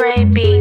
Raby.